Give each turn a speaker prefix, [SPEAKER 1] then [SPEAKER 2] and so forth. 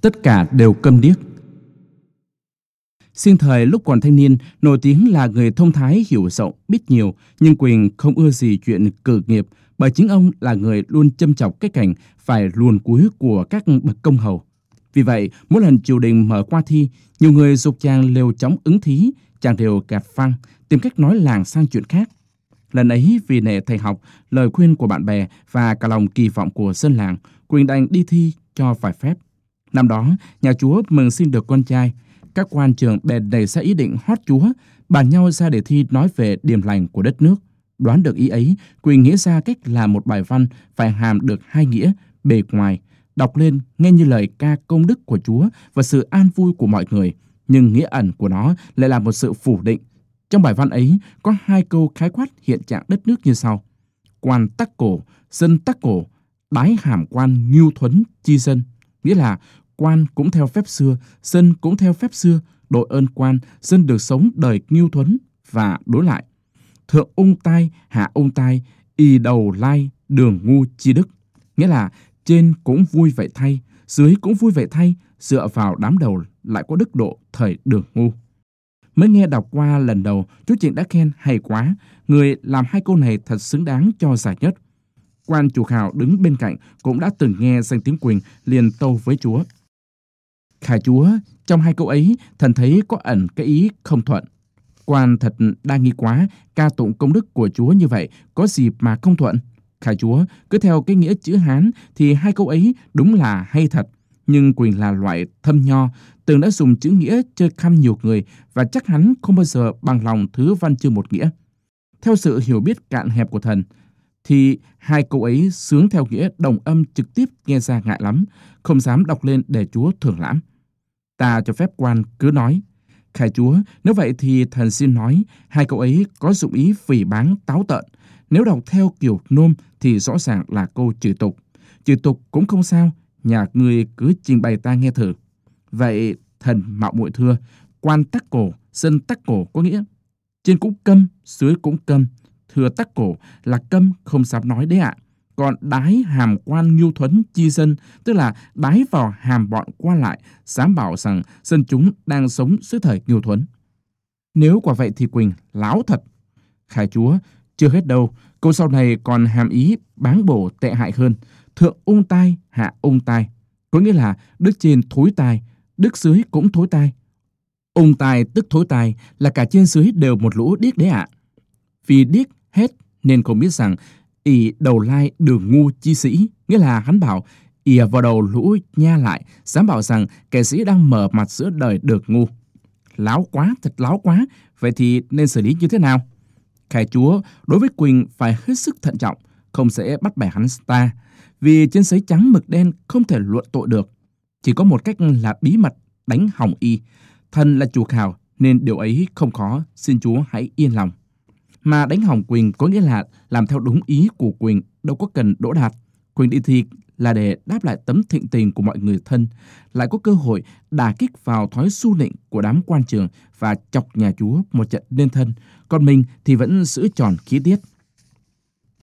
[SPEAKER 1] Tất cả đều câm điếc. Sinh thời lúc còn thanh niên, nổi tiếng là người thông thái, hiểu rộng, biết nhiều, nhưng Quỳnh không ưa gì chuyện cử nghiệp, bởi chính ông là người luôn châm chọc cái cảnh phải luồn cuối của các bậc công hầu. Vì vậy, mỗi lần triều đình mở qua thi, nhiều người dục chàng lều chóng ứng thí, chàng đều gạt phăng, tìm cách nói làng sang chuyện khác. Lần ấy vì nể thầy học, lời khuyên của bạn bè và cả lòng kỳ vọng của dân làng, Quỳnh đành đi thi cho phải phép. Năm đó, nhà chúa mừng sinh được con trai. Các quan trường bèn đầy ra ý định hót chúa, bàn nhau ra để thi nói về điểm lành của đất nước. Đoán được ý ấy, Quỳnh nghĩ ra cách làm một bài văn phải hàm được hai nghĩa, bề ngoài, đọc lên nghe như lời ca công đức của Chúa và sự an vui của mọi người, nhưng nghĩa ẩn của nó lại là một sự phủ định. Trong bài văn ấy có hai câu khái quát hiện trạng đất nước như sau. Quan tắc cổ, dân tắc cổ, đái hàm quan ngưu thuấn chi dân. Nghĩa là quan cũng theo phép xưa, dân cũng theo phép xưa, đội ơn quan, dân được sống đời nghiêu thuấn và đối lại. Thượng ung tai, hạ ung tai, y đầu lai, đường ngu chi đức. Nghĩa là trên cũng vui vậy thay, dưới cũng vui vậy thay, dựa vào đám đầu lại có đức độ thời đường ngu. Mới nghe đọc qua lần đầu, chú Trịnh đã khen hay quá, người làm hai câu này thật xứng đáng cho giải nhất. Quan chủ khảo đứng bên cạnh cũng đã từng nghe danh tiếng Quỳnh liền tâu với chúa. Khải chúa, trong hai câu ấy, thần thấy có ẩn cái ý không thuận. Quan thật đa nghi quá, ca tụng công đức của chúa như vậy, có gì mà không thuận? Khả chúa, cứ theo cái nghĩa chữ Hán thì hai câu ấy đúng là hay thật. Nhưng Quỳnh là loại thâm nho, từng đã dùng chữ nghĩa chơi khăm nhiều người và chắc hắn không bao giờ bằng lòng thứ văn chương một nghĩa. Theo sự hiểu biết cạn hẹp của thần, thì hai câu ấy sướng theo nghĩa đồng âm trực tiếp nghe ra ngại lắm, không dám đọc lên để Chúa thưởng lãm. Ta cho phép quan cứ nói, Khải Chúa, nếu vậy thì thần xin nói, hai câu ấy có dụng ý phỉ báng táo tợn. Nếu đọc theo kiểu nôm thì rõ ràng là câu trừ tục. trừ tục cũng không sao, nhà người cứ trình bày ta nghe thử. Vậy thần mạo muội thưa, quan tắc cổ, dân tắc cổ có nghĩa trên cũng câm, dưới cũng câm. Thưa tắc cổ là câm không dám nói đấy ạ. Còn đái hàm quan ngưu thuấn chi dân, tức là đái vào hàm bọn qua lại, dám bảo rằng dân chúng đang sống dưới thời ngưu thuấn. Nếu quả vậy thì Quỳnh láo thật. Khải chúa, chưa hết đâu, câu sau này còn hàm ý báng bổ tệ hại hơn. Thượng ung tai, hạ ung tai. Có nghĩa là đức trên thối tai, đức dưới cũng thối tai. Ung tai tức thối tai là cả trên dưới đều một lũ điếc đấy ạ. Vì điếc hết nên không biết rằng y đầu lai đường ngu chi sĩ, nghĩa là hắn bảo ỉa vào đầu lũ nha lại, dám bảo rằng kẻ sĩ đang mở mặt giữa đời được ngu. Láo quá, thật láo quá, vậy thì nên xử lý như thế nào? Khải chúa đối với Quỳnh phải hết sức thận trọng, không sẽ bắt bẻ hắn ta, vì trên giấy trắng mực đen không thể luận tội được. Chỉ có một cách là bí mật đánh hỏng y. Thần là chủ khảo nên điều ấy không khó, xin chúa hãy yên lòng. Mà đánh hỏng Quỳnh có nghĩa là làm theo đúng ý của Quỳnh, đâu có cần đỗ đạt. Quỳnh đi thi là để đáp lại tấm thịnh tình của mọi người thân, lại có cơ hội đả kích vào thói su nịnh của đám quan trường và chọc nhà chúa một trận nên thân, còn mình thì vẫn giữ tròn khí tiết.